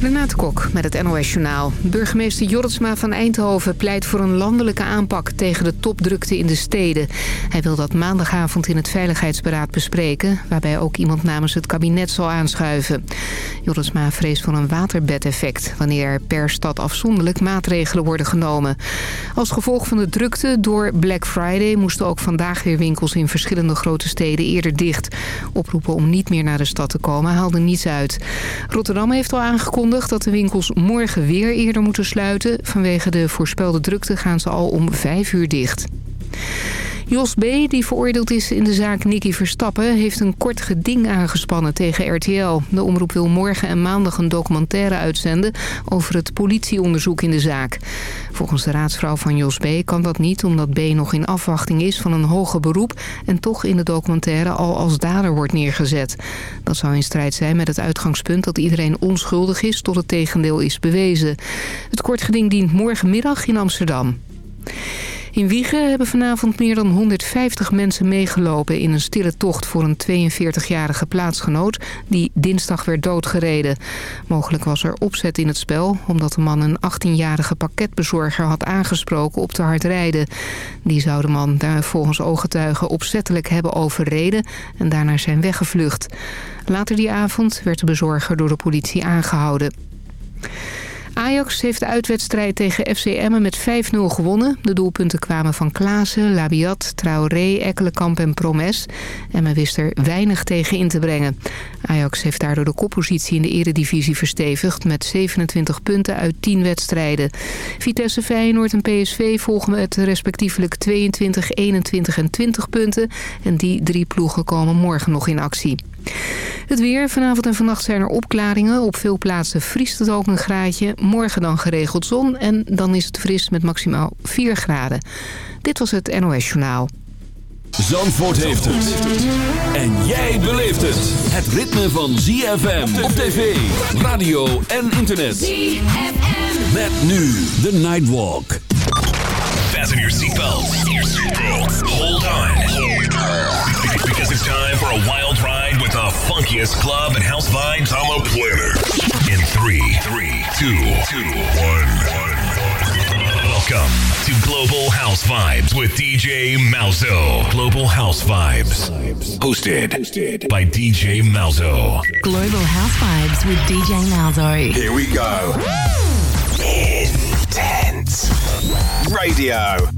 Renate Kok met het NOS Journaal. Burgemeester Jorritsma van Eindhoven pleit voor een landelijke aanpak tegen de topdrukte in de steden. Hij wil dat maandagavond in het Veiligheidsberaad bespreken... waarbij ook iemand namens het kabinet zal aanschuiven. Jorritsma vreest voor een waterbedeffect... wanneer er per stad afzonderlijk maatregelen worden genomen. Als gevolg van de drukte door Black Friday... moesten ook vandaag weer winkels in verschillende grote steden eerder dicht. Oproepen om niet meer naar de stad te komen haalden niets uit. Rotterdam heeft al aangekondigd dat de winkels morgen weer eerder moeten sluiten. Vanwege de voorspelde drukte gaan ze al om vijf uur dicht. Jos B., die veroordeeld is in de zaak Nicky Verstappen... heeft een kort geding aangespannen tegen RTL. De omroep wil morgen en maandag een documentaire uitzenden... over het politieonderzoek in de zaak. Volgens de raadsvrouw van Jos B. kan dat niet... omdat B. nog in afwachting is van een hoger beroep... en toch in de documentaire al als dader wordt neergezet. Dat zou in strijd zijn met het uitgangspunt... dat iedereen onschuldig is tot het tegendeel is bewezen. Het kort geding dient morgenmiddag in Amsterdam. In Wiegen hebben vanavond meer dan 150 mensen meegelopen in een stille tocht voor een 42-jarige plaatsgenoot die dinsdag werd doodgereden. Mogelijk was er opzet in het spel omdat de man een 18-jarige pakketbezorger had aangesproken op te hard rijden. Die zou de man daar volgens ooggetuigen opzettelijk hebben overreden en daarna zijn weggevlucht. Later die avond werd de bezorger door de politie aangehouden. Ajax heeft de uitwedstrijd tegen FC Emmen met 5-0 gewonnen. De doelpunten kwamen van Klaassen, Labiat, Traoré, Ekkelenkamp en Promes. Emmen wist er weinig tegen in te brengen. Ajax heeft daardoor de koppositie in de eredivisie verstevigd... met 27 punten uit 10 wedstrijden. Vitesse, Feyenoord en PSV volgen met respectievelijk 22, 21 en 20 punten. En die drie ploegen komen morgen nog in actie. Het weer. Vanavond en vannacht zijn er opklaringen. Op veel plaatsen vriest het ook een graadje. Morgen dan geregeld zon en dan is het fris met maximaal 4 graden. Dit was het NOS Journaal. Zandvoort heeft het. En jij beleeft het. Het ritme van ZFM op tv, radio en internet. ZFM. Met nu de Nightwalk. Fasten your seatbelts. Hold on. Because it's time for a wild funkiest club and house vibes. I'm a planner. In three, three, two, two, one, one. Welcome to Global House Vibes with DJ Malzo. Global House Vibes. Hosted, Hosted by DJ Malzo. Global House Vibes with DJ Malzo. Here we go. Intense. Radio.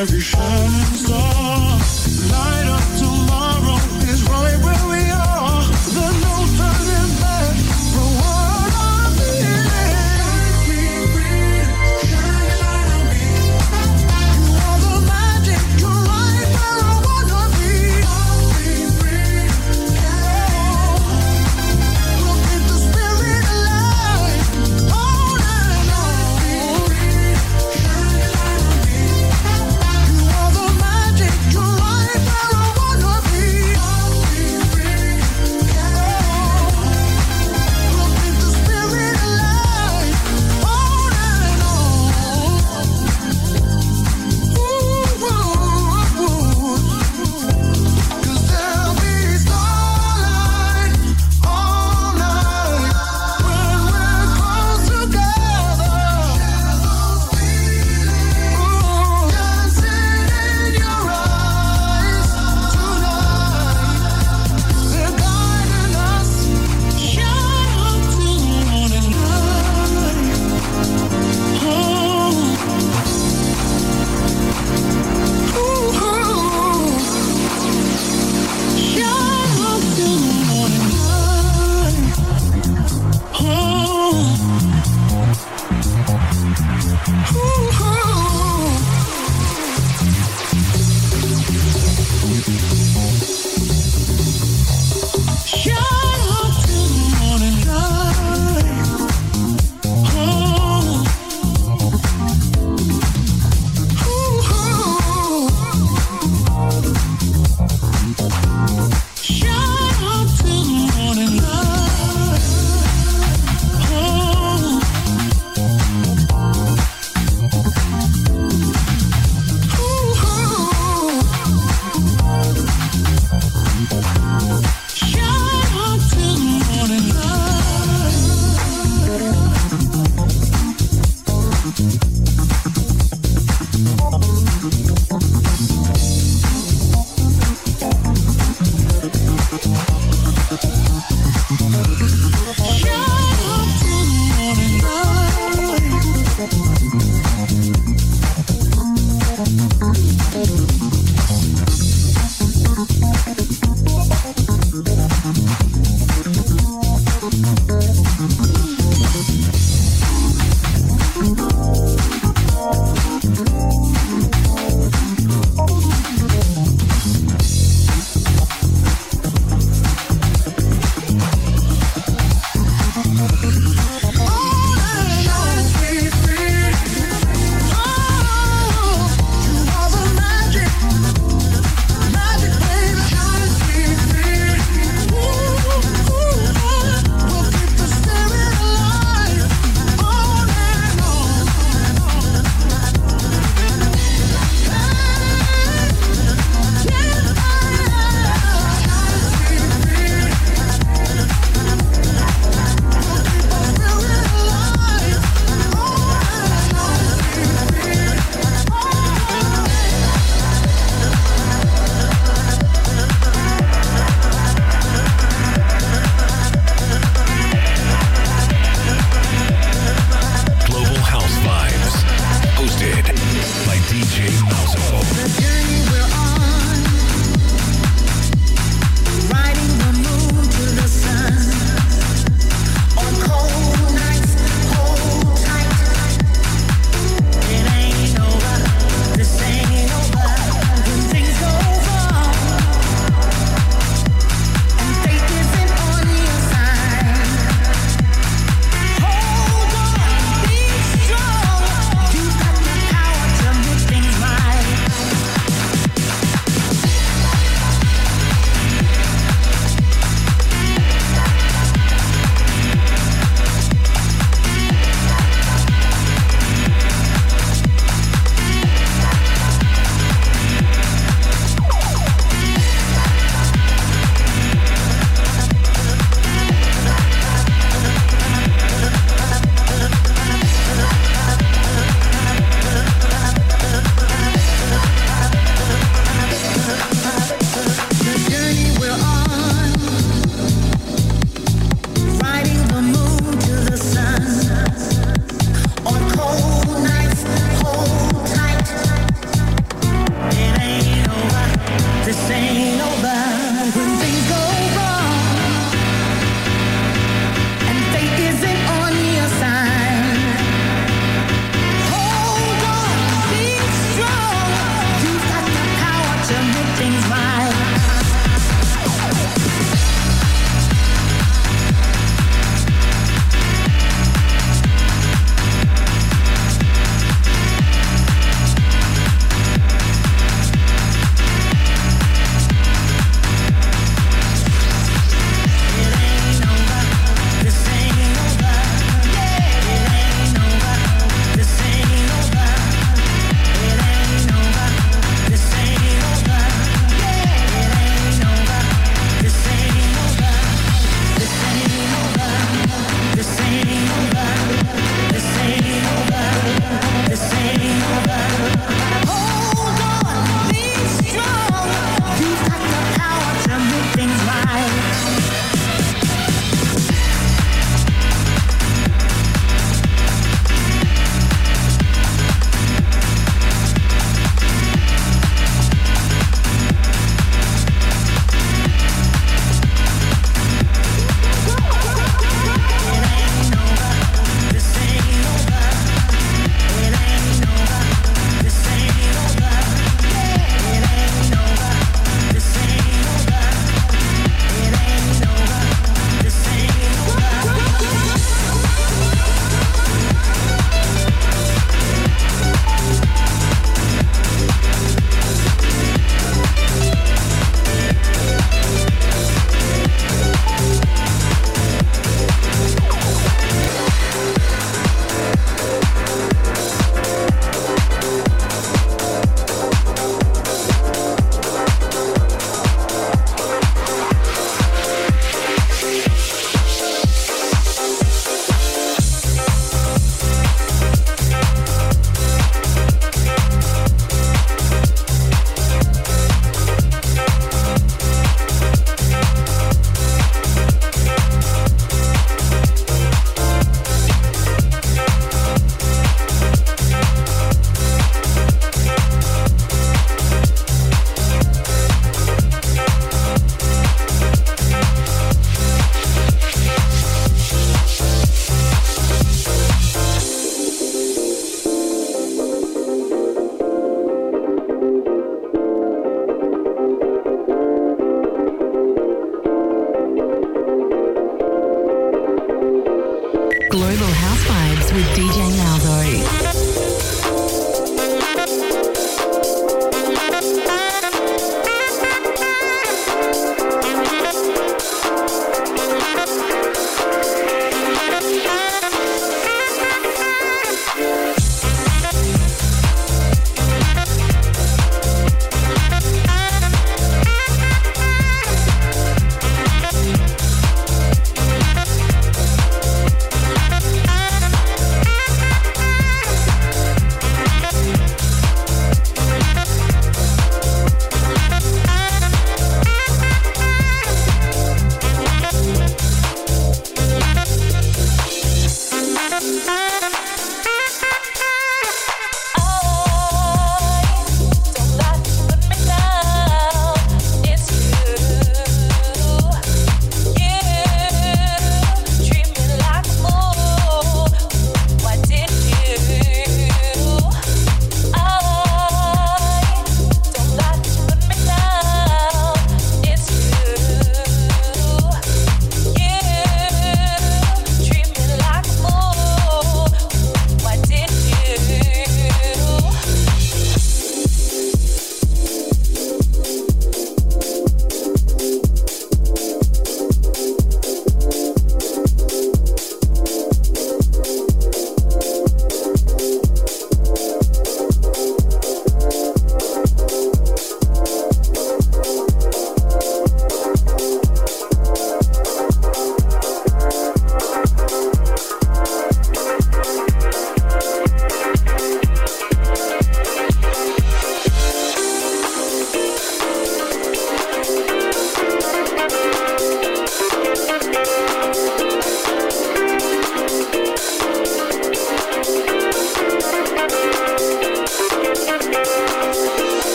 every shine.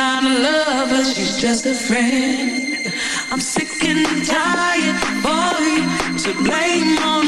not a lover, she's just a friend. I'm sick and tired for you to blame on.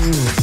Música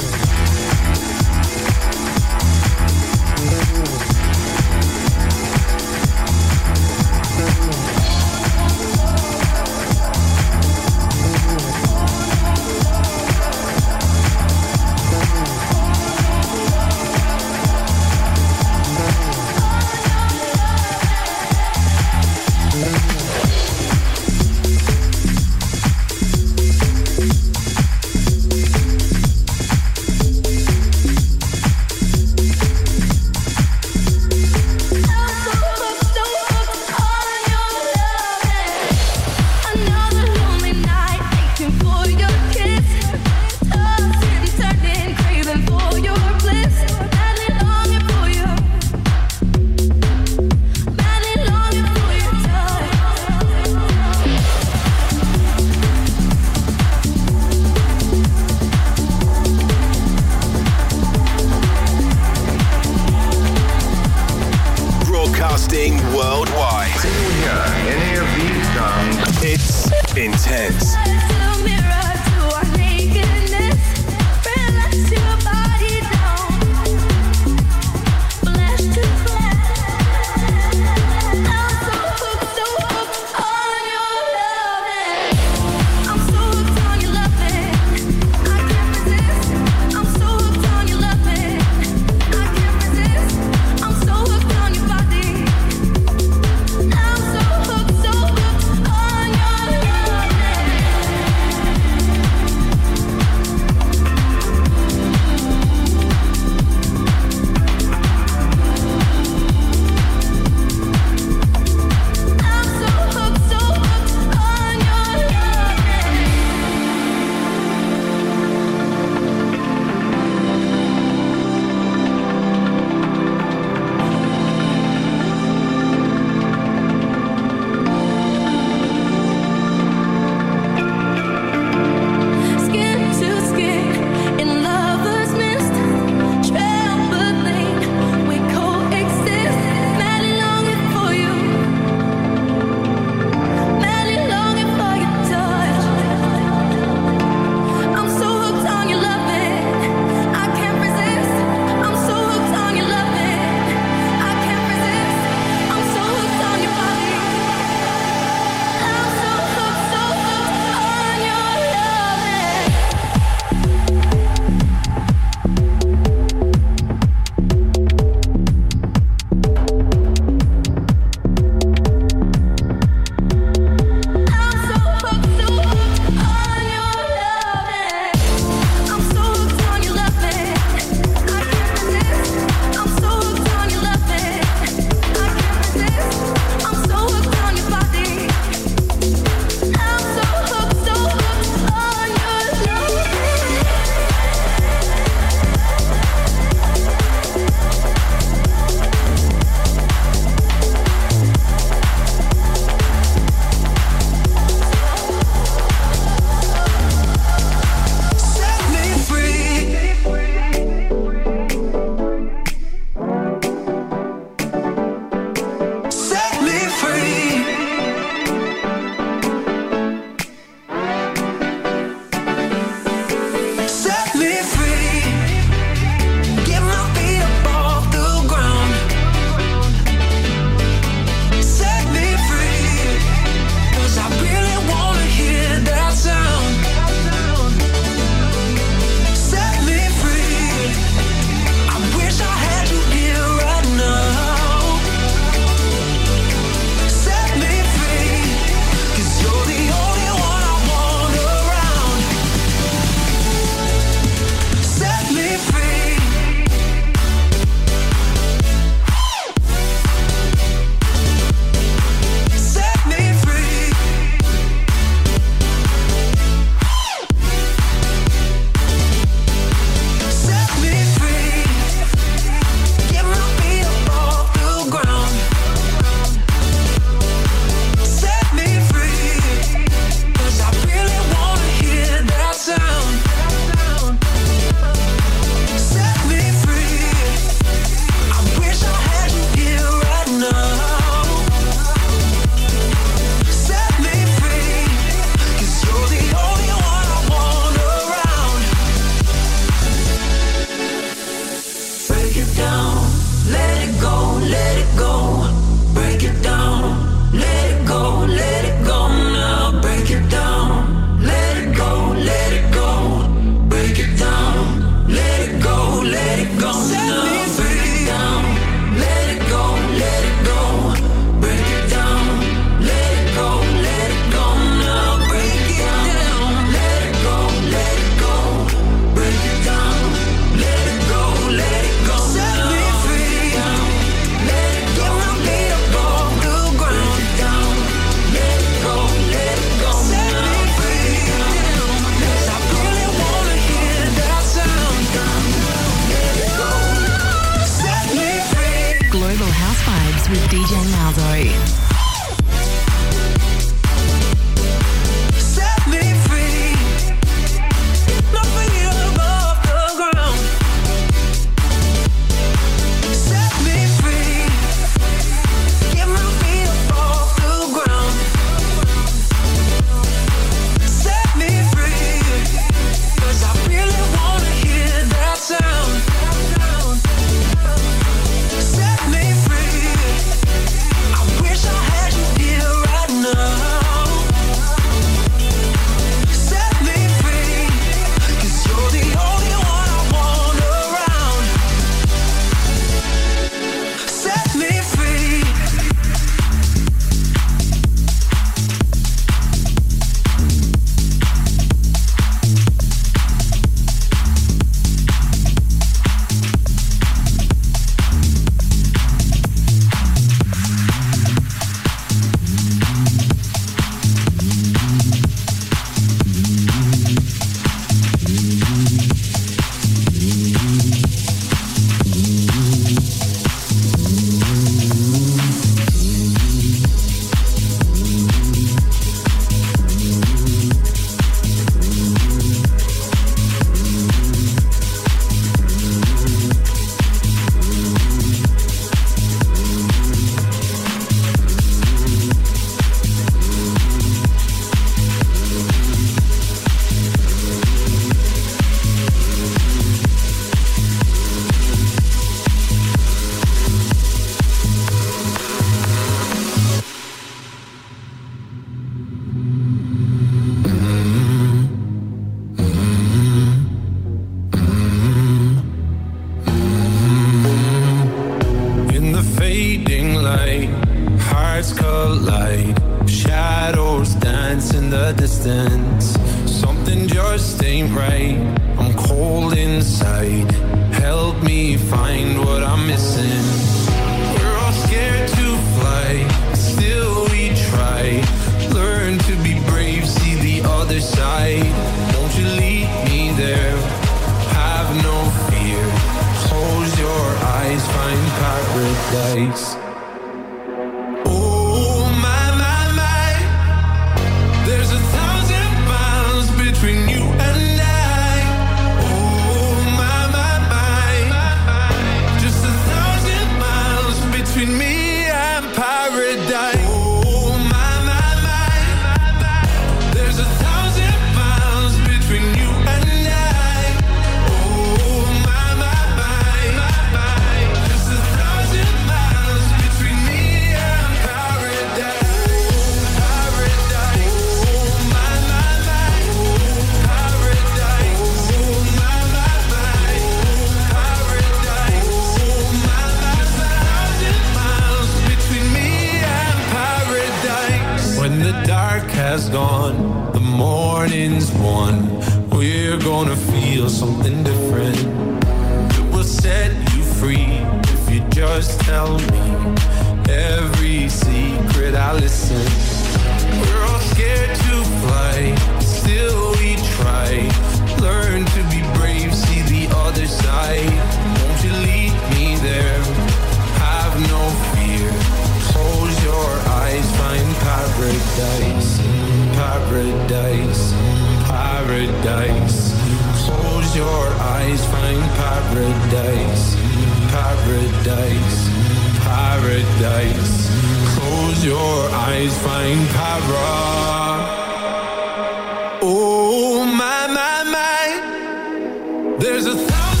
there's a thousand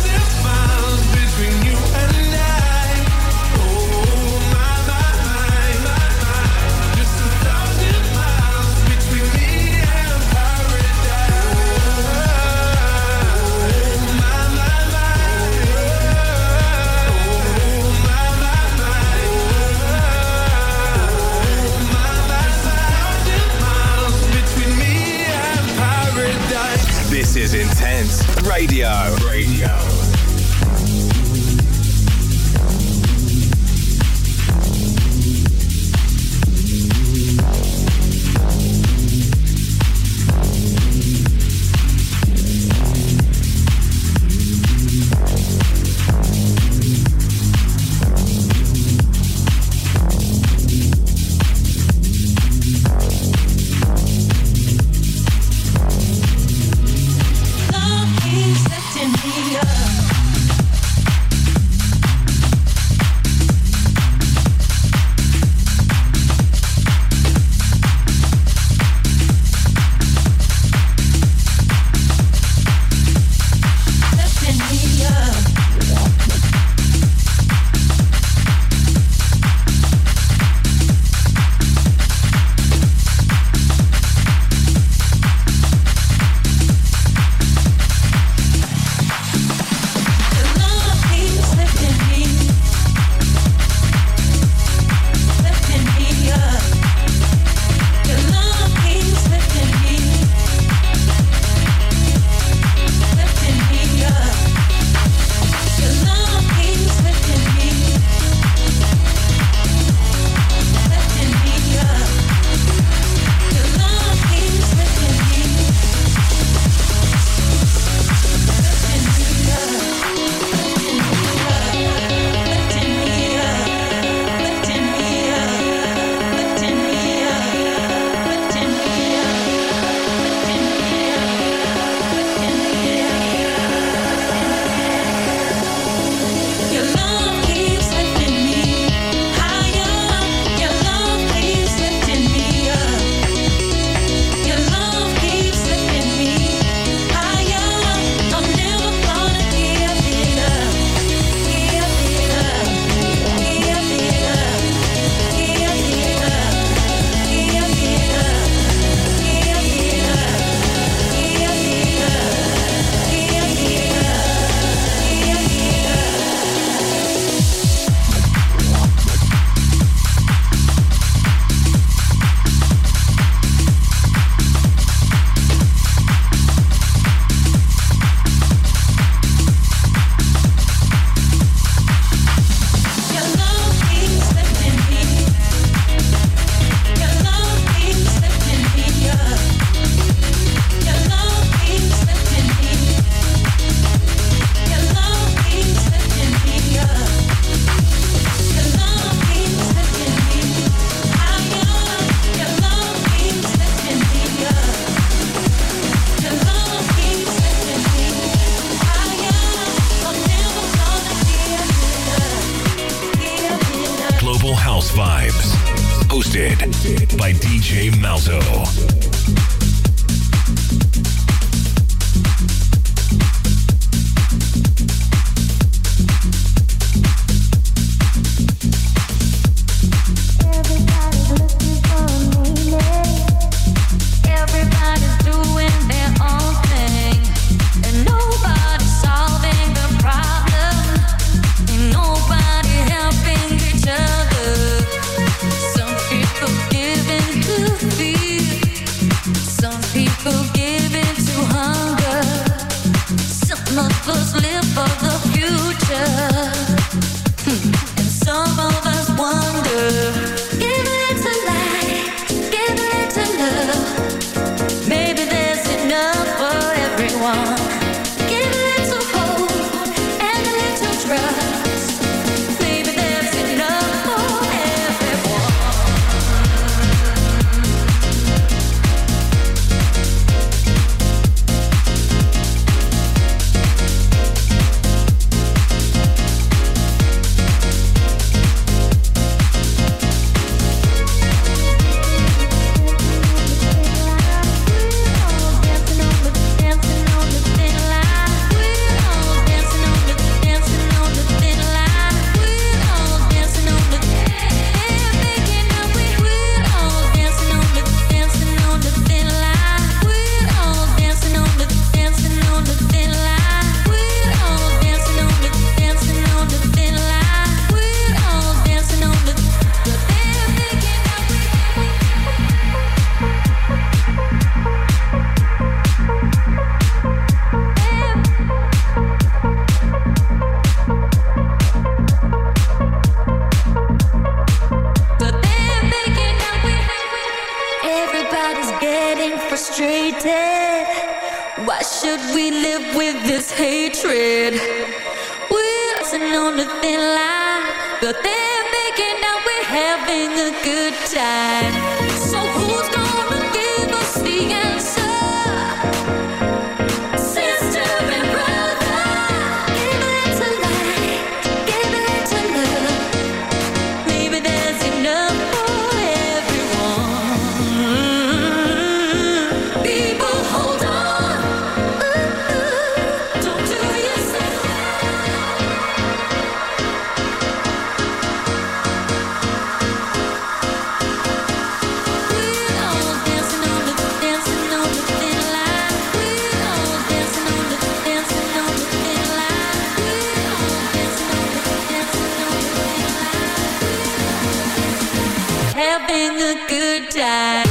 Radio. Radio. Why should we live with this hatred? We're dancing on the thin line, but they're thinking we're having a good time. fly.